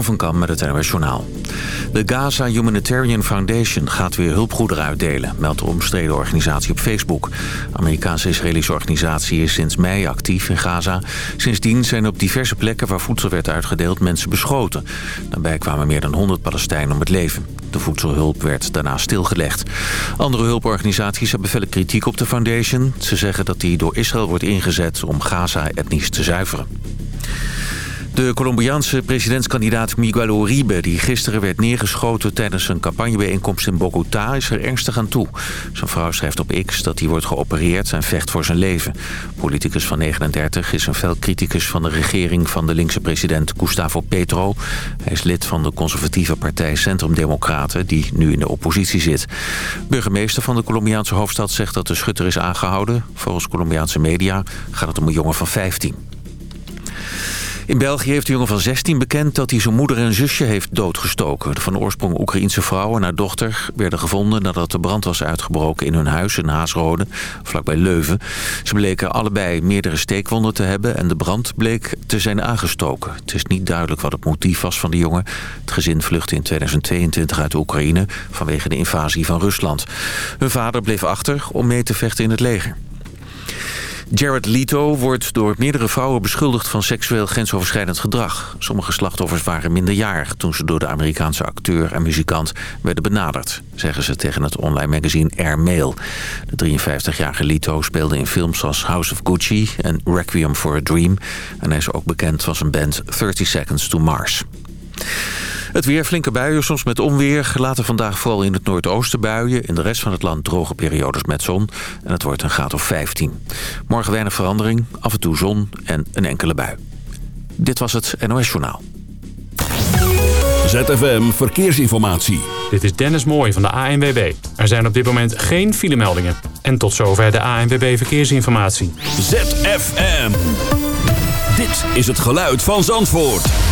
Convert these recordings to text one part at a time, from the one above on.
van Kam met het Journaal. De Gaza Humanitarian Foundation gaat weer hulpgoederen uitdelen... meldt de omstreden organisatie op Facebook. De Amerikaanse-Israëlische organisatie is sinds mei actief in Gaza. Sindsdien zijn op diverse plekken waar voedsel werd uitgedeeld mensen beschoten. Daarbij kwamen meer dan 100 Palestijnen om het leven. De voedselhulp werd daarna stilgelegd. Andere hulporganisaties hebben felle kritiek op de foundation. Ze zeggen dat die door Israël wordt ingezet om Gaza etnisch te zuiveren. De Colombiaanse presidentskandidaat Miguel Uribe... die gisteren werd neergeschoten tijdens een campagnebijeenkomst in Bogota... is er ernstig aan toe. Zijn vrouw schrijft op X dat hij wordt geopereerd en vecht voor zijn leven. Politicus van 39 is een fel criticus van de regering... van de linkse president Gustavo Petro. Hij is lid van de conservatieve partij Centrum Democraten... die nu in de oppositie zit. Burgemeester van de Colombiaanse hoofdstad zegt dat de schutter is aangehouden. Volgens Colombiaanse media gaat het om een jongen van 15. In België heeft de jongen van 16 bekend dat hij zijn moeder en zusje heeft doodgestoken. De van oorsprong Oekraïense vrouw en haar dochter werden gevonden nadat de brand was uitgebroken in hun huis in Haasrode, vlakbij Leuven. Ze bleken allebei meerdere steekwonden te hebben en de brand bleek te zijn aangestoken. Het is niet duidelijk wat het motief was van de jongen. Het gezin vluchtte in 2022 uit Oekraïne vanwege de invasie van Rusland. Hun vader bleef achter om mee te vechten in het leger. Jared Leto wordt door meerdere vrouwen beschuldigd van seksueel grensoverschrijdend gedrag. Sommige slachtoffers waren minderjarig toen ze door de Amerikaanse acteur en muzikant werden benaderd, zeggen ze tegen het online magazine Air Mail. De 53-jarige Leto speelde in films als House of Gucci en Requiem for a Dream en hij is ook bekend van zijn band 30 Seconds to Mars. Het weer flinke buien, soms met onweer. Later vandaag vooral in het noordoosten buien. In de rest van het land droge periodes met zon. En het wordt een graad of 15. Morgen weinig verandering, af en toe zon en een enkele bui. Dit was het NOS Journaal. ZFM Verkeersinformatie. Dit is Dennis Mooij van de ANWB. Er zijn op dit moment geen filemeldingen. En tot zover de ANWB Verkeersinformatie. ZFM. Dit is het geluid van Zandvoort.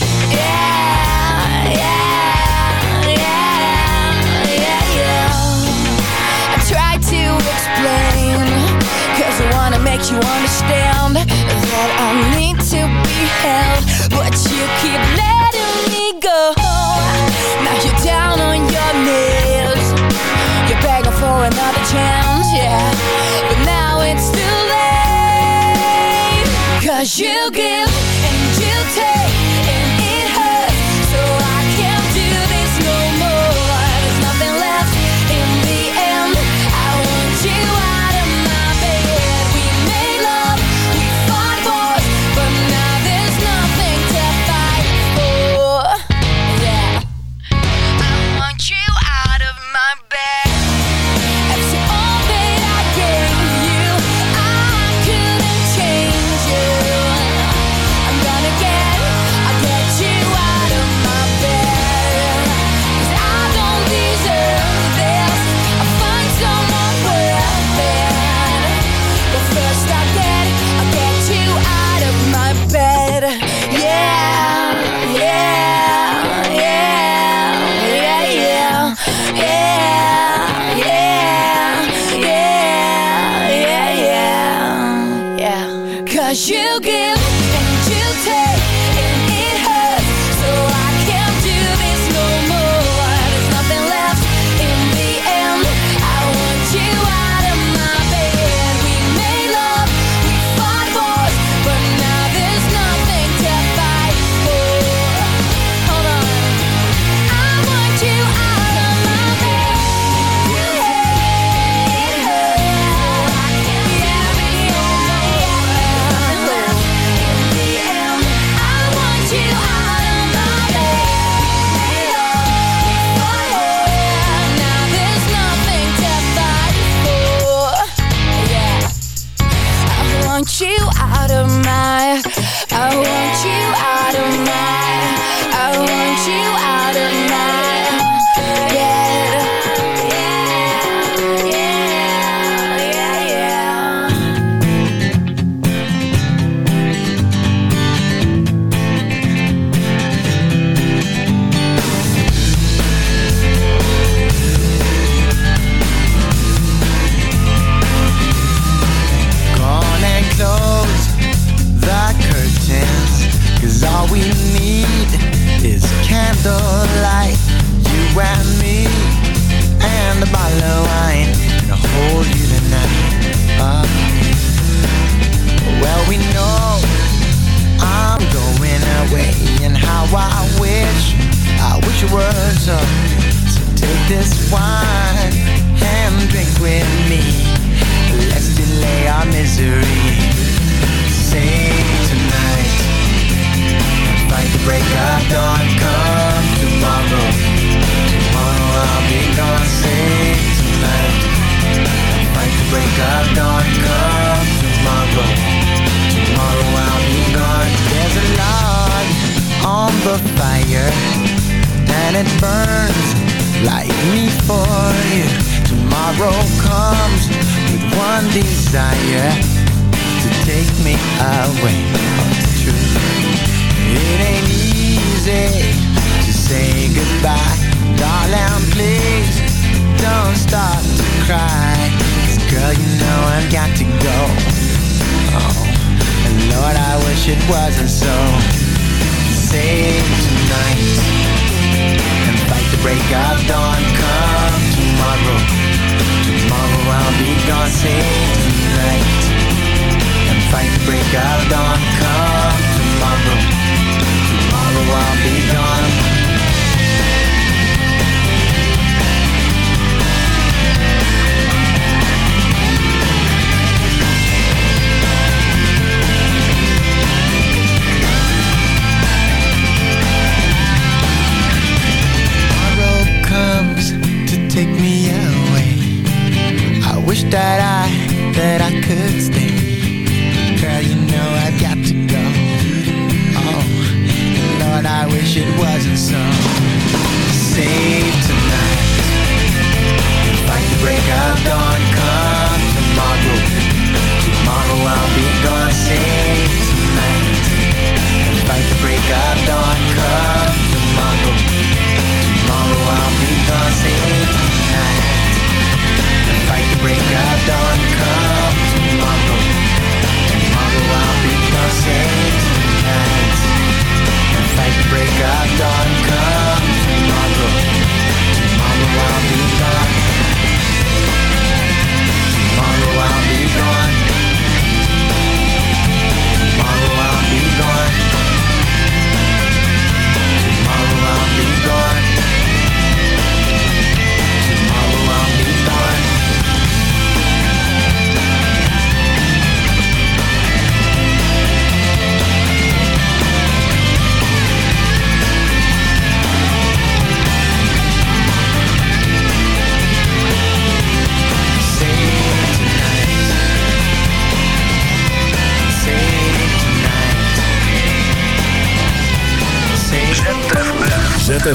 You understand that I need to be held, but you keep letting me go. Now you're down on your knees, you're begging for another chance, yeah. But now it's too late, cause you give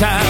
time.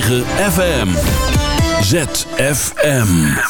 106.9 FM. ZFM.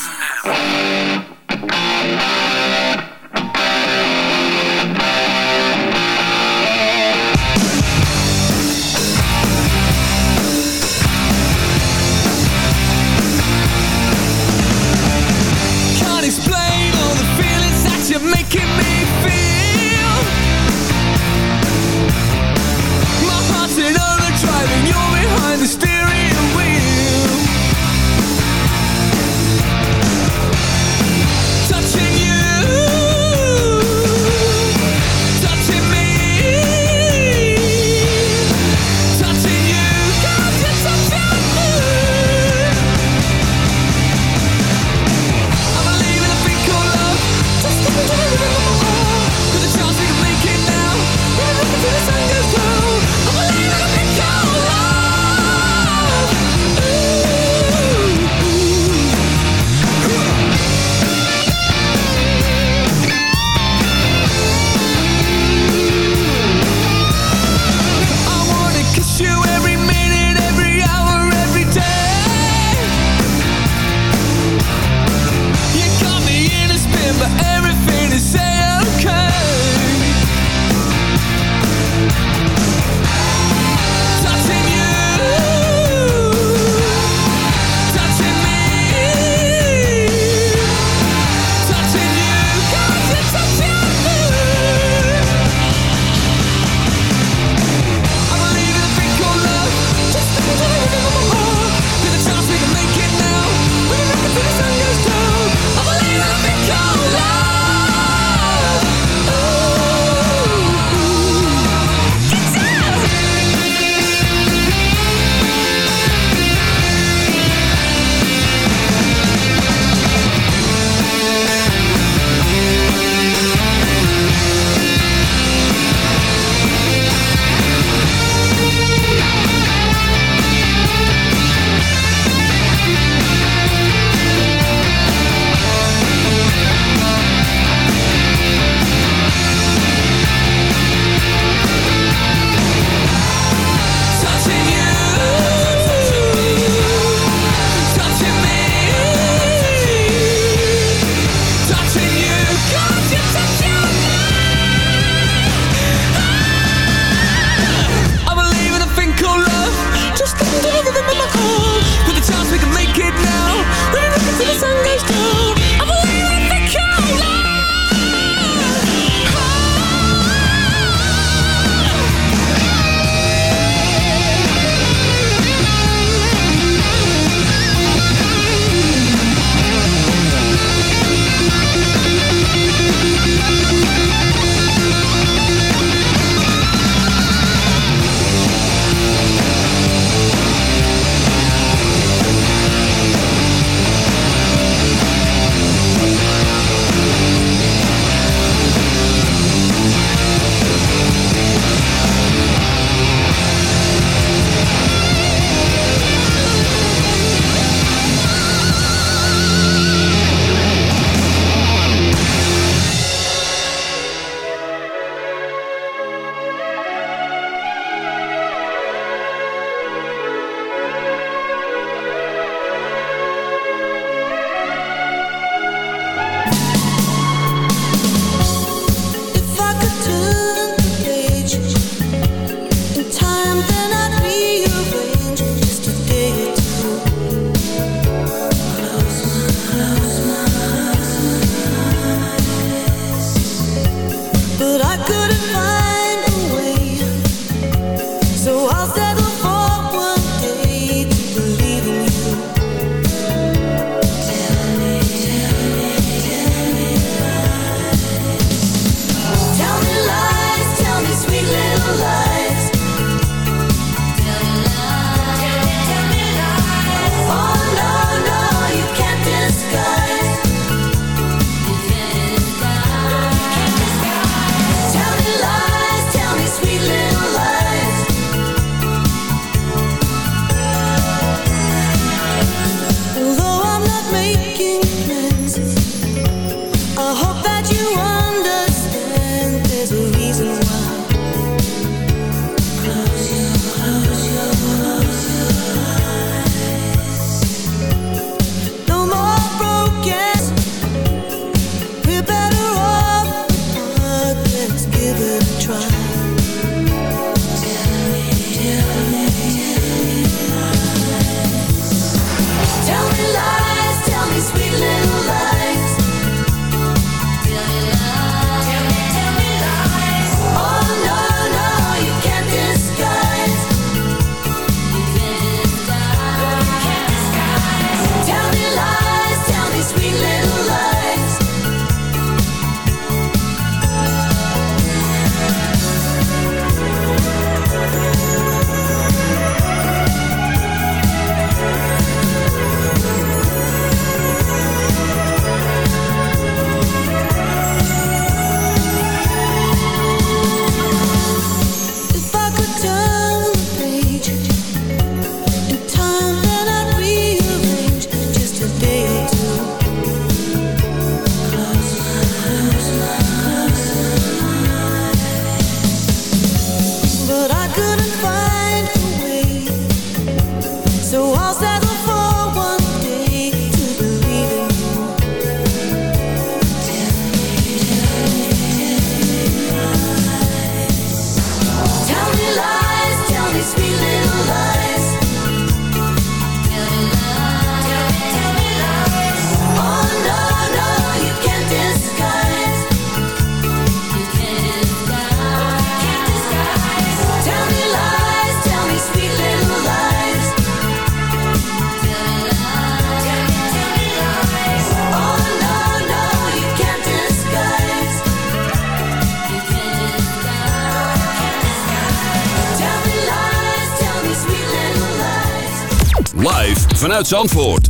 Vanuit Zandvoort.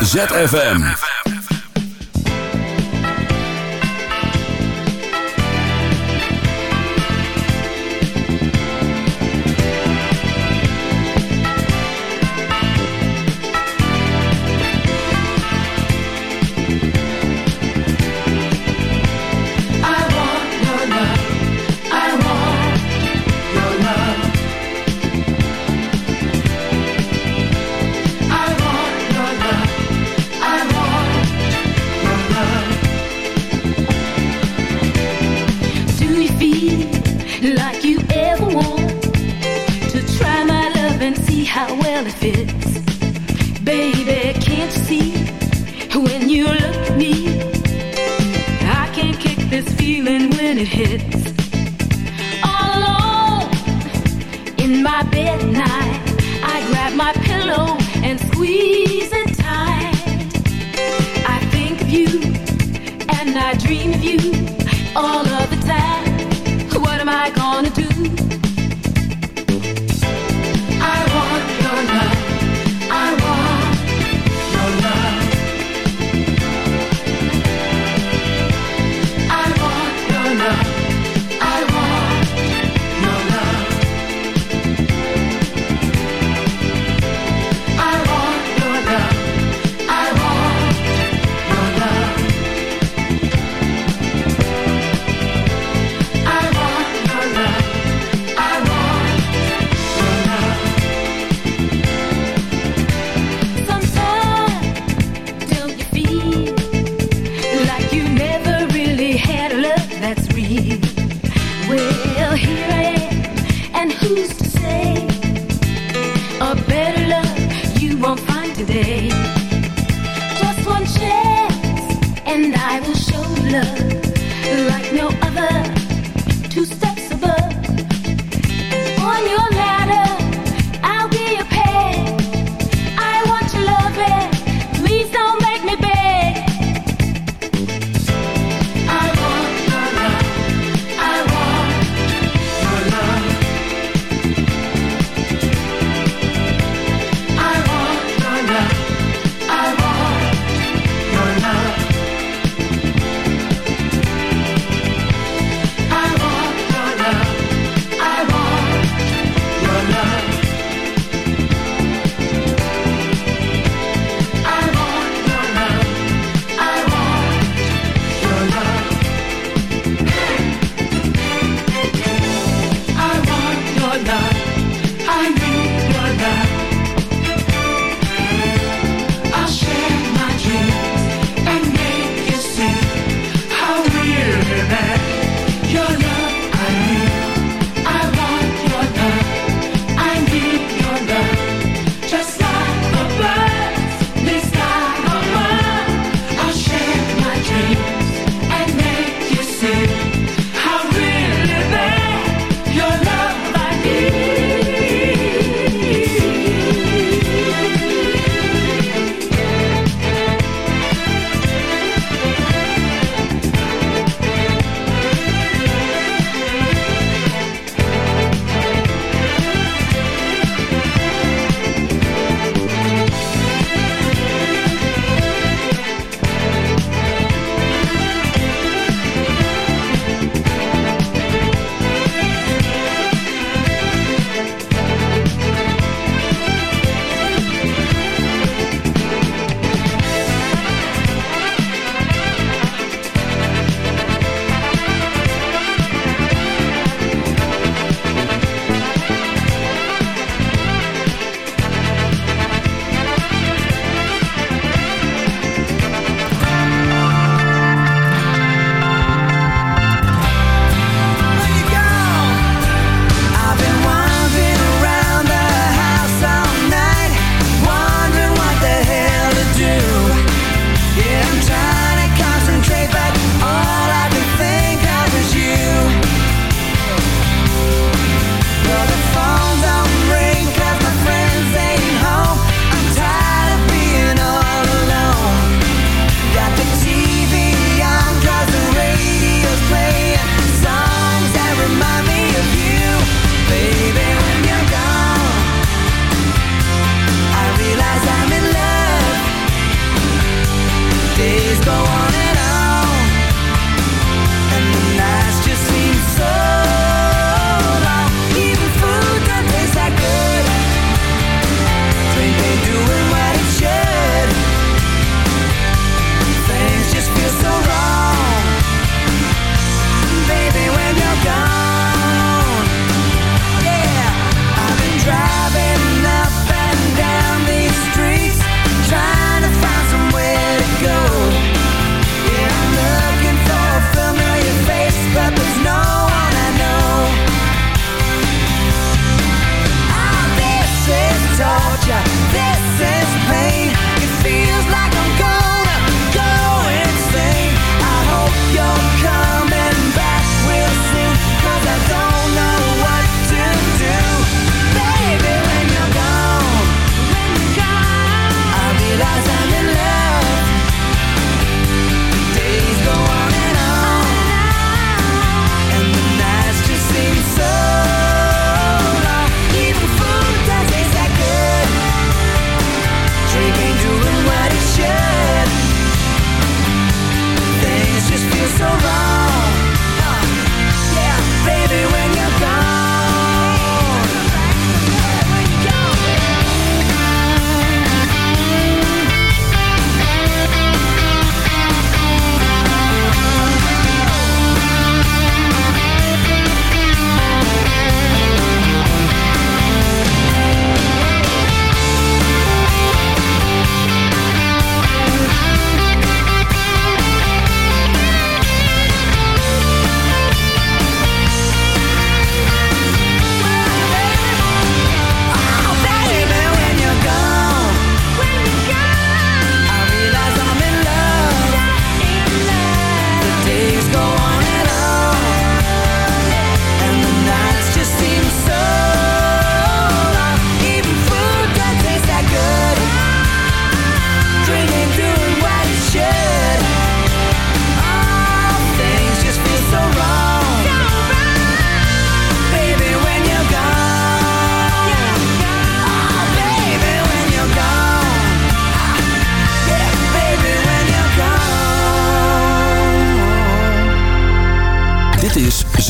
ZFM.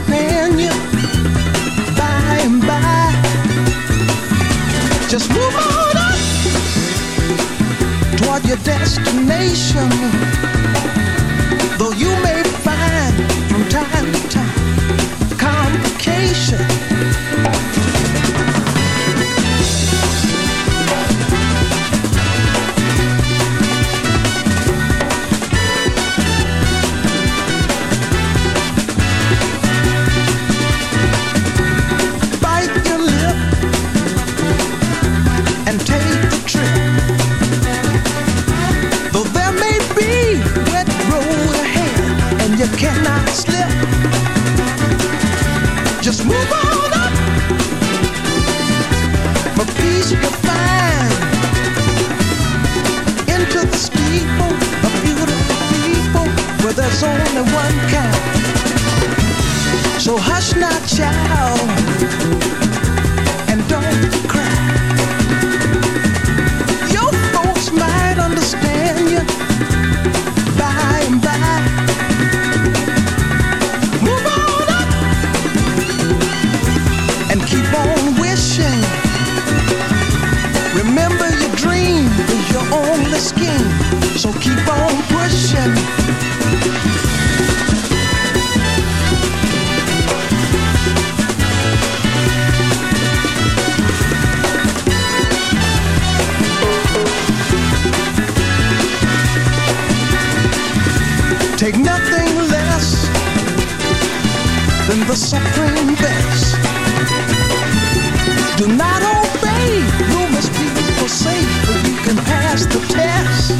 understand you by and by. Just move on up toward your destination. Though you may find from time to time complications. can pass the test.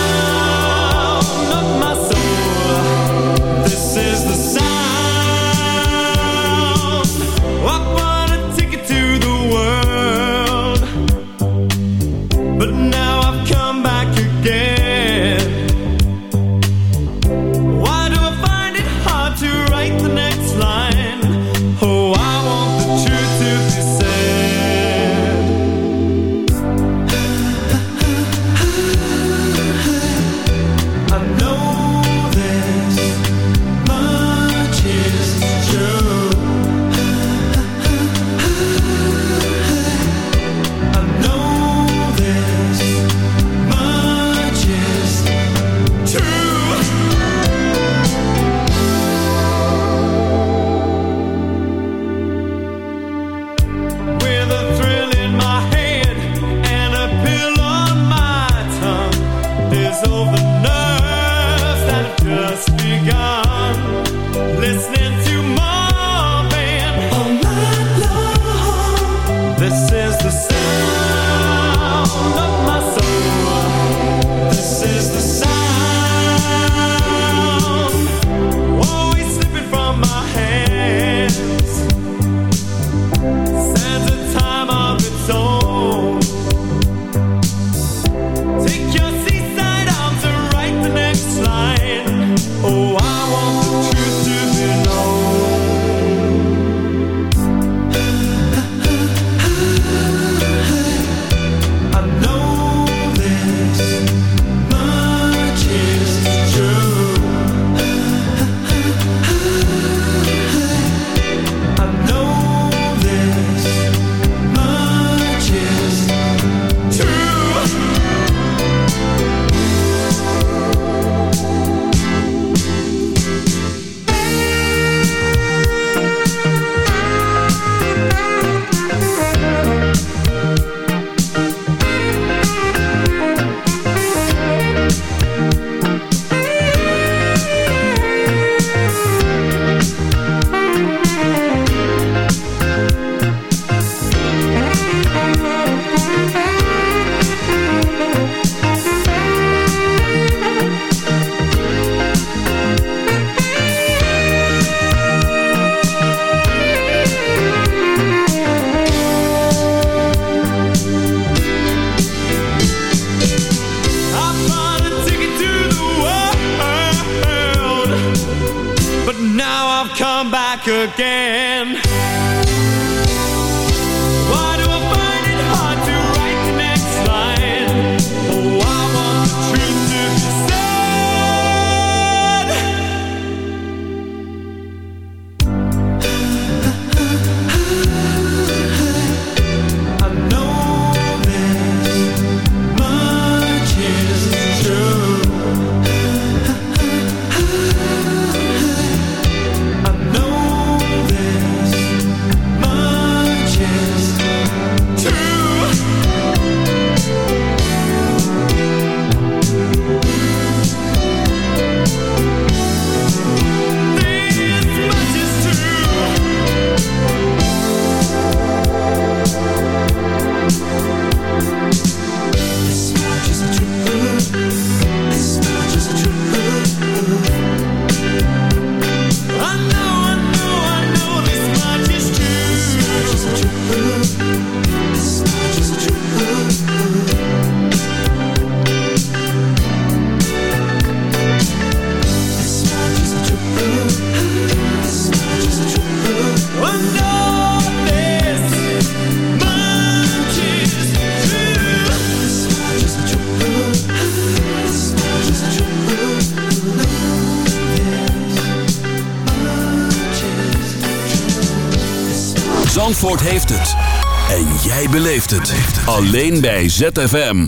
heeft het. Alleen bij ZFM.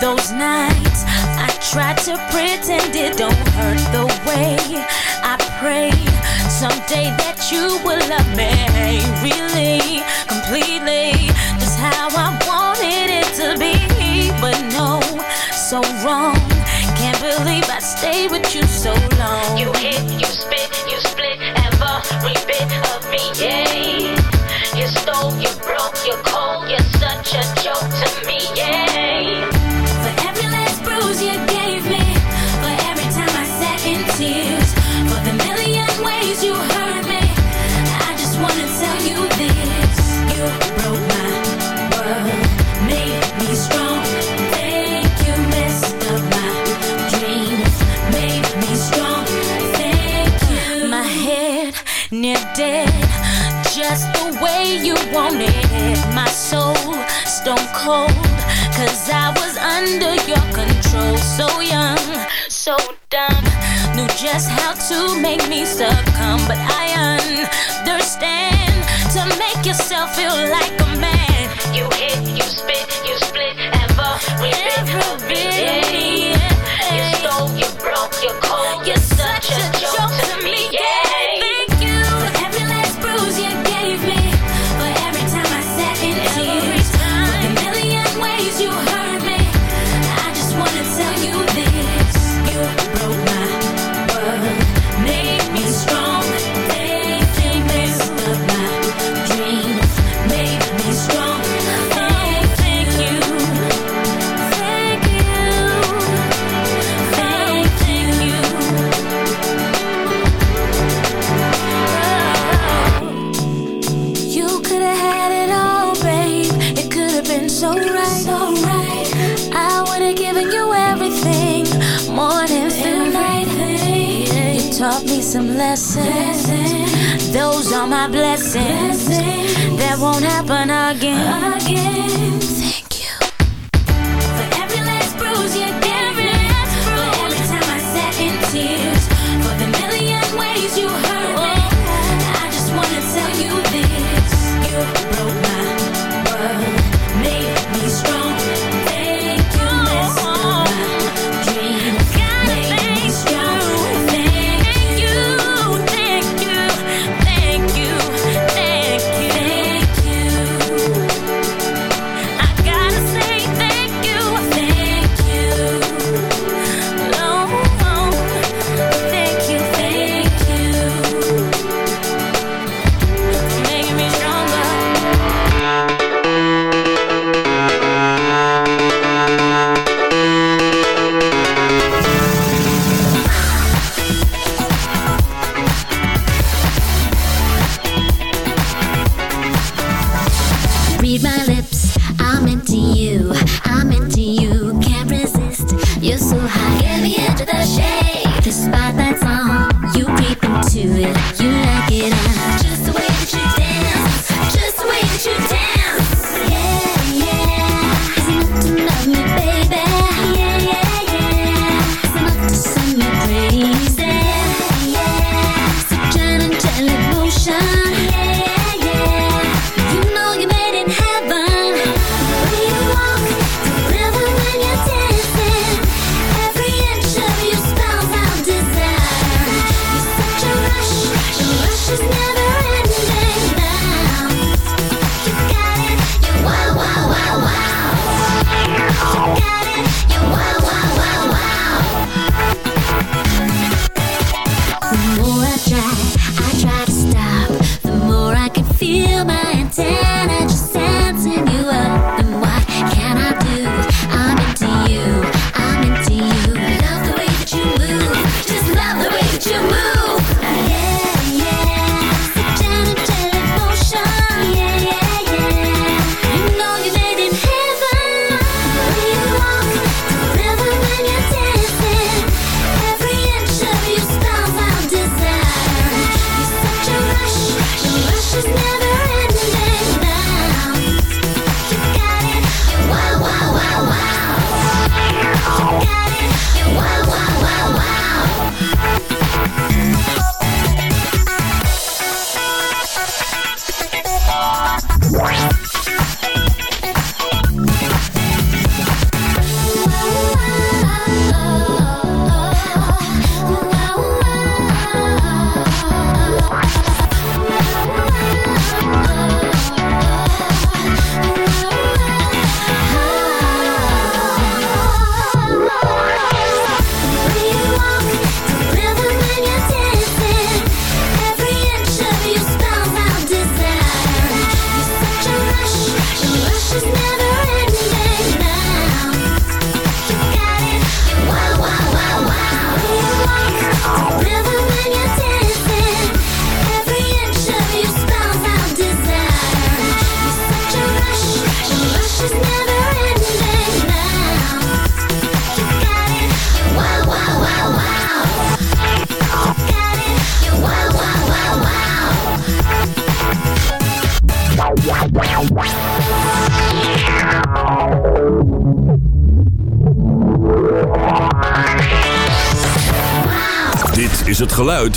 those nights I try to pretend it don't hurt the way I pray someday that you will love me really completely just how I'm. so wrong. Can't believe I stayed with you so long. You hit, you spit, you split every bit of me. Yeah. You stole, you broke, you're cold, you're such a joke to me. you wanted my soul stone cold Cause I was under your control So young, so dumb Knew just how to make me succumb But I understand To make yourself feel like a man You hit, you spit, you split Every, every bit, bit. Yeah. You stole, you broke, you're cold You're, you're such, such, a joke. joke. some lessons. blessings. Those are my blessings. blessings. That won't happen again. again.